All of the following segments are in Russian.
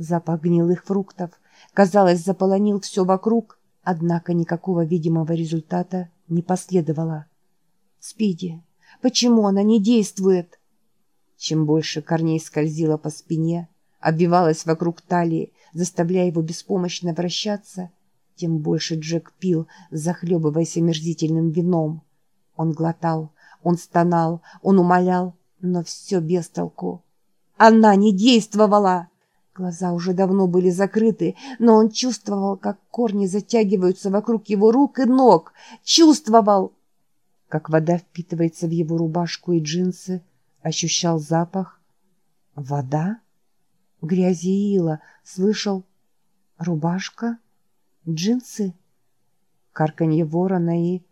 Запах гнилых фруктов, казалось, заполонил все вокруг, однако никакого видимого результата не последовало. «Спиди, почему она не действует?» Чем больше корней скользила по спине, обвивалась вокруг талии, заставляя его беспомощно вращаться, тем больше Джек пил, захлебываясь омерзительным вином. Он глотал, он стонал, он умолял, но все без толку. Она не действовала! Глаза уже давно были закрыты, но он чувствовал, как корни затягиваются вокруг его рук и ног. Чувствовал, как вода впитывается в его рубашку и джинсы, ощущал запах. Вода? Грязи и ила. Слышал. Рубашка? Джинсы? Карканье ворона и...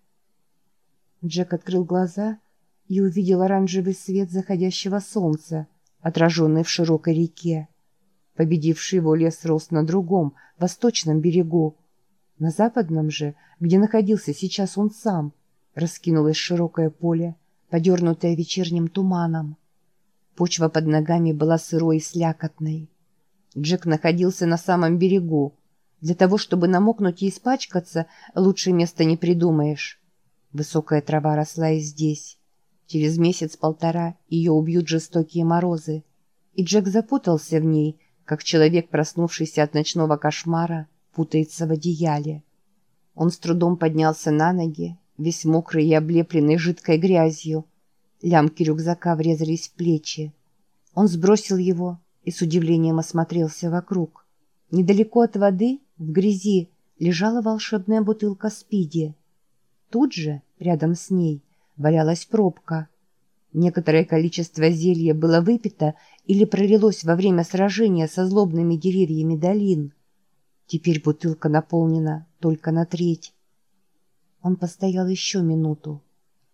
Джек открыл глаза и увидел оранжевый свет заходящего солнца, отраженный в широкой реке. Победивший его лес рос на другом, восточном берегу. На западном же, где находился сейчас он сам, раскинулось широкое поле, подернутое вечерним туманом. Почва под ногами была сырой и слякотной. Джек находился на самом берегу. Для того, чтобы намокнуть и испачкаться, лучше места не придумаешь. Высокая трава росла и здесь. Через месяц-полтора ее убьют жестокие морозы. И Джек запутался в ней, как человек, проснувшийся от ночного кошмара, путается в одеяле. Он с трудом поднялся на ноги, весь мокрый и облепленный жидкой грязью. Лямки рюкзака врезались в плечи. Он сбросил его и с удивлением осмотрелся вокруг. Недалеко от воды, в грязи, лежала волшебная бутылка спиди. Тут же, рядом с ней, валялась пробка. Некоторое количество зелья было выпито или пролилось во время сражения со злобными деревьями долин. Теперь бутылка наполнена только на треть. Он постоял еще минуту.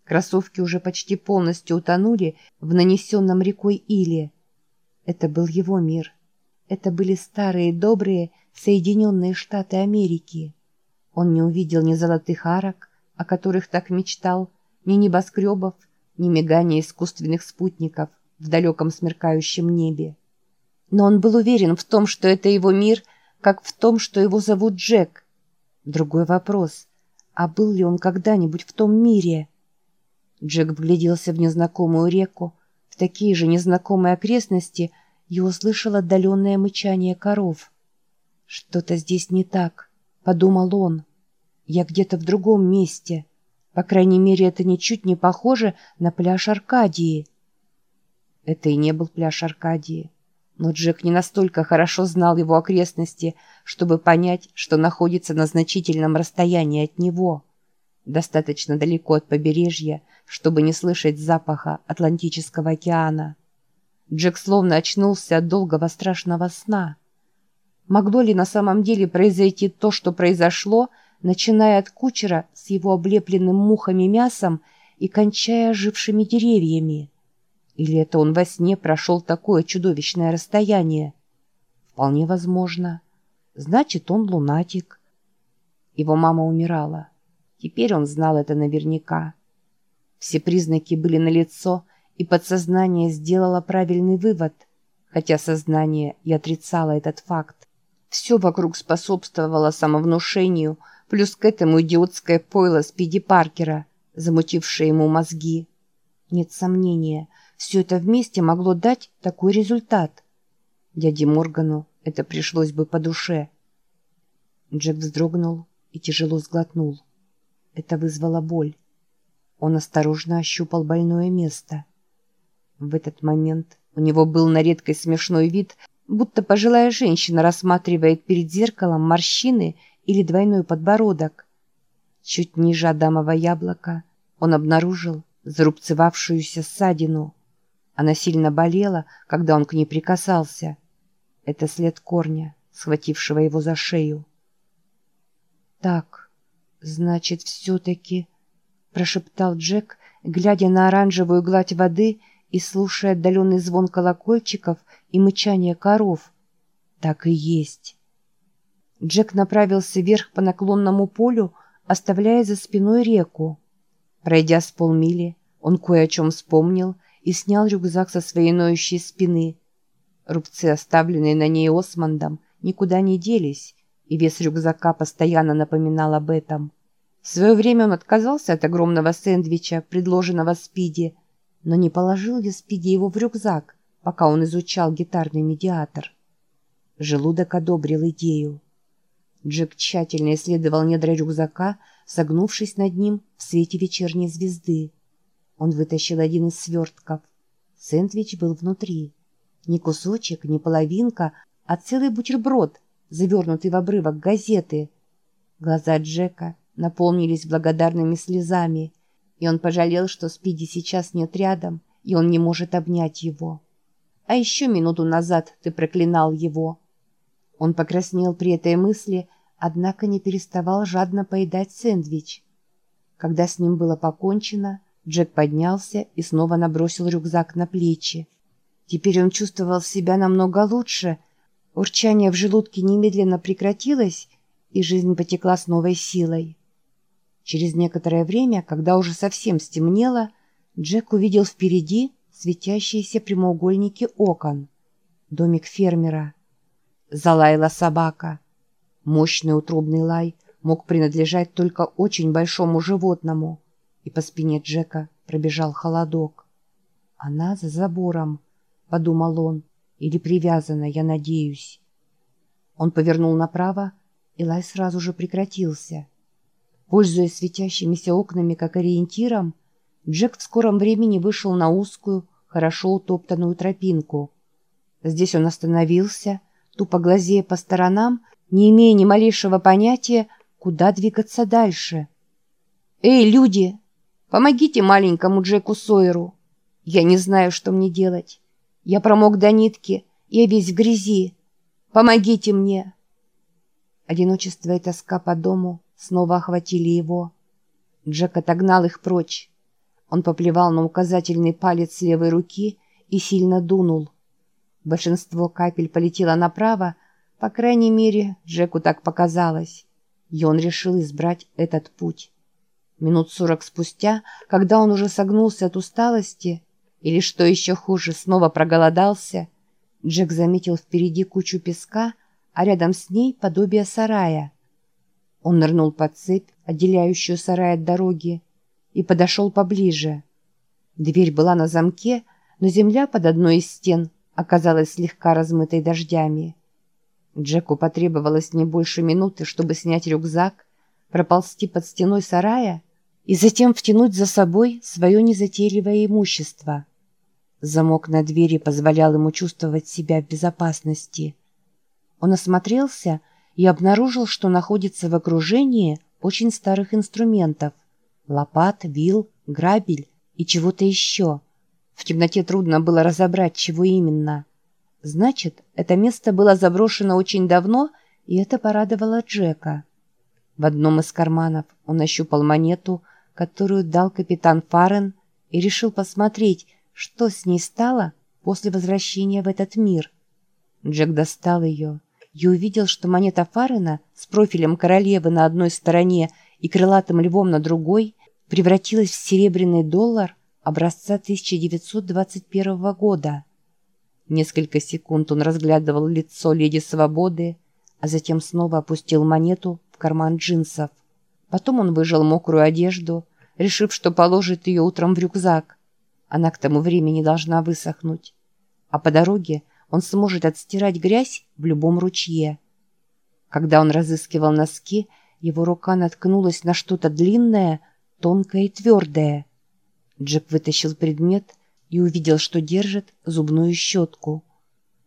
Кроссовки уже почти полностью утонули в нанесенном рекой иле. Это был его мир. Это были старые добрые Соединенные Штаты Америки. Он не увидел ни золотых арок, о которых так мечтал, ни небоскребов, ни мигания искусственных спутников — в далеком смеркающем небе. Но он был уверен в том, что это его мир, как в том, что его зовут Джек. Другой вопрос, а был ли он когда-нибудь в том мире? Джек вгляделся в незнакомую реку, в такие же незнакомые окрестности и услышал отдаленное мычание коров. «Что-то здесь не так», — подумал он. «Я где-то в другом месте. По крайней мере, это ничуть не похоже на пляж Аркадии». Это и не был пляж Аркадии. Но Джек не настолько хорошо знал его окрестности, чтобы понять, что находится на значительном расстоянии от него. Достаточно далеко от побережья, чтобы не слышать запаха Атлантического океана. Джек словно очнулся от долгого страшного сна. Могло ли на самом деле произойти то, что произошло, начиная от кучера с его облепленным мухами мясом и кончая ожившими деревьями? Или это он во сне прошел такое чудовищное расстояние? Вполне возможно. Значит, он лунатик. Его мама умирала. Теперь он знал это наверняка. Все признаки были налицо, и подсознание сделало правильный вывод, хотя сознание и отрицало этот факт. Все вокруг способствовало самовнушению, плюс к этому идиотское пойло Спиди Паркера, замутившее ему мозги. Нет сомнения — все это вместе могло дать такой результат. Дяде Моргану это пришлось бы по душе. Джек вздрогнул и тяжело сглотнул. Это вызвало боль. Он осторожно ощупал больное место. В этот момент у него был на редкость смешной вид, будто пожилая женщина рассматривает перед зеркалом морщины или двойной подбородок. Чуть ниже Адамова яблока он обнаружил зарубцевавшуюся ссадину. Она сильно болела, когда он к ней прикасался. Это след корня, схватившего его за шею. «Так, значит, все-таки...» — прошептал Джек, глядя на оранжевую гладь воды и слушая отдаленный звон колокольчиков и мычание коров. «Так и есть». Джек направился вверх по наклонному полю, оставляя за спиной реку. Пройдя с полмили, он кое о чем вспомнил — и снял рюкзак со своей ноющей спины. Рубцы, оставленные на ней Османдом, никуда не делись, и вес рюкзака постоянно напоминал об этом. В свое время он отказался от огромного сэндвича, предложенного Спиди, но не положил ли Спиди его в рюкзак, пока он изучал гитарный медиатор. Желудок одобрил идею. Джек тщательно исследовал недра рюкзака, согнувшись над ним в свете вечерней звезды. Он вытащил один из свертков. Сэндвич был внутри. Не кусочек, не половинка, а целый бутерброд, завернутый в обрывок газеты. Глаза Джека наполнились благодарными слезами, и он пожалел, что Спиди сейчас нет рядом, и он не может обнять его. А еще минуту назад ты проклинал его. Он покраснел при этой мысли, однако не переставал жадно поедать сэндвич. Когда с ним было покончено, Джек поднялся и снова набросил рюкзак на плечи. Теперь он чувствовал себя намного лучше. Урчание в желудке немедленно прекратилось, и жизнь потекла с новой силой. Через некоторое время, когда уже совсем стемнело, Джек увидел впереди светящиеся прямоугольники окон. Домик фермера. Залаяла собака. Мощный утробный лай мог принадлежать только очень большому животному, и по спине Джека пробежал холодок. «Она за забором», — подумал он, — «или привязана, я надеюсь». Он повернул направо, и лай сразу же прекратился. Пользуясь светящимися окнами как ориентиром, Джек в скором времени вышел на узкую, хорошо утоптанную тропинку. Здесь он остановился, тупо глазея по сторонам не имея ни малейшего понятия, куда двигаться дальше. «Эй, люди! Помогите маленькому Джеку Сойеру! Я не знаю, что мне делать. Я промок до нитки, я весь в грязи. Помогите мне!» Одиночество и тоска по дому снова охватили его. Джек отогнал их прочь. Он поплевал на указательный палец левой руки и сильно дунул. Большинство капель полетело направо, по крайней мере, Джеку так показалось. И он решил избрать этот путь. Минут сорок спустя, когда он уже согнулся от усталости, или, что еще хуже, снова проголодался, Джек заметил впереди кучу песка, а рядом с ней подобие сарая. Он нырнул под цепь, отделяющую сарай от дороги, и подошел поближе. Дверь была на замке, но земля под одной из стен оказалась слегка размытой дождями. Джеку потребовалось не больше минуты, чтобы снять рюкзак, проползти под стеной сарая и затем втянуть за собой свое незатейливое имущество. Замок на двери позволял ему чувствовать себя в безопасности. Он осмотрелся и обнаружил, что находится в окружении очень старых инструментов — лопат, вил, грабель и чего-то еще. В темноте трудно было разобрать, чего именно — Значит, это место было заброшено очень давно, и это порадовало Джека. В одном из карманов он ощупал монету, которую дал капитан Фарен, и решил посмотреть, что с ней стало после возвращения в этот мир. Джек достал ее и увидел, что монета Фарена с профилем королевы на одной стороне и крылатым львом на другой превратилась в серебряный доллар образца 1921 года. Несколько секунд он разглядывал лицо леди Свободы, а затем снова опустил монету карман джинсов. Потом он выжал мокрую одежду, решив, что положит ее утром в рюкзак. Она к тому времени должна высохнуть. А по дороге он сможет отстирать грязь в любом ручье. Когда он разыскивал носки, его рука наткнулась на что-то длинное, тонкое и твердое. Джек вытащил предмет — и увидел, что держит зубную щетку.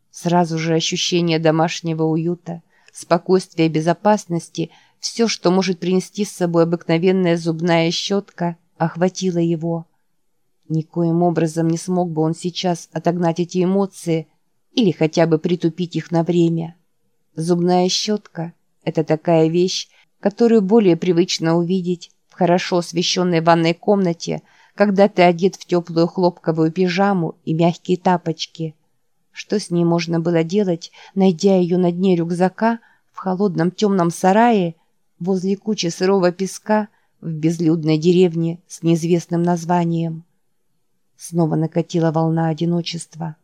Сразу же ощущение домашнего уюта, спокойствия и безопасности, все, что может принести с собой обыкновенная зубная щетка, охватило его. Никоим образом не смог бы он сейчас отогнать эти эмоции или хотя бы притупить их на время. Зубная щетка — это такая вещь, которую более привычно увидеть в хорошо освещенной ванной комнате — когда ты одет в теплую хлопковую пижаму и мягкие тапочки. Что с ней можно было делать, найдя ее на дне рюкзака в холодном темном сарае возле кучи сырого песка в безлюдной деревне с неизвестным названием? Снова накатила волна одиночества.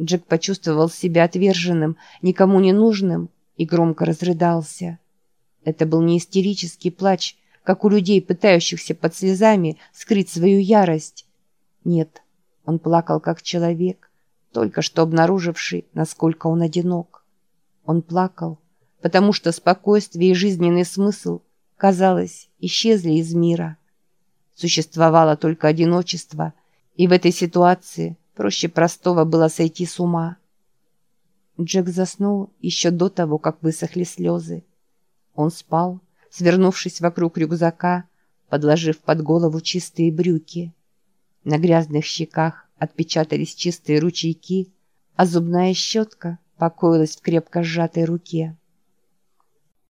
Джек почувствовал себя отверженным, никому не нужным и громко разрыдался. Это был не истерический плач, как у людей, пытающихся под слезами скрыть свою ярость. Нет, он плакал как человек, только что обнаруживший, насколько он одинок. Он плакал, потому что спокойствие и жизненный смысл, казалось, исчезли из мира. Существовало только одиночество, и в этой ситуации проще простого было сойти с ума. Джек заснул еще до того, как высохли слезы. Он спал, свернувшись вокруг рюкзака, подложив под голову чистые брюки. На грязных щеках отпечатались чистые ручейки, а зубная щетка покоилась в крепко сжатой руке.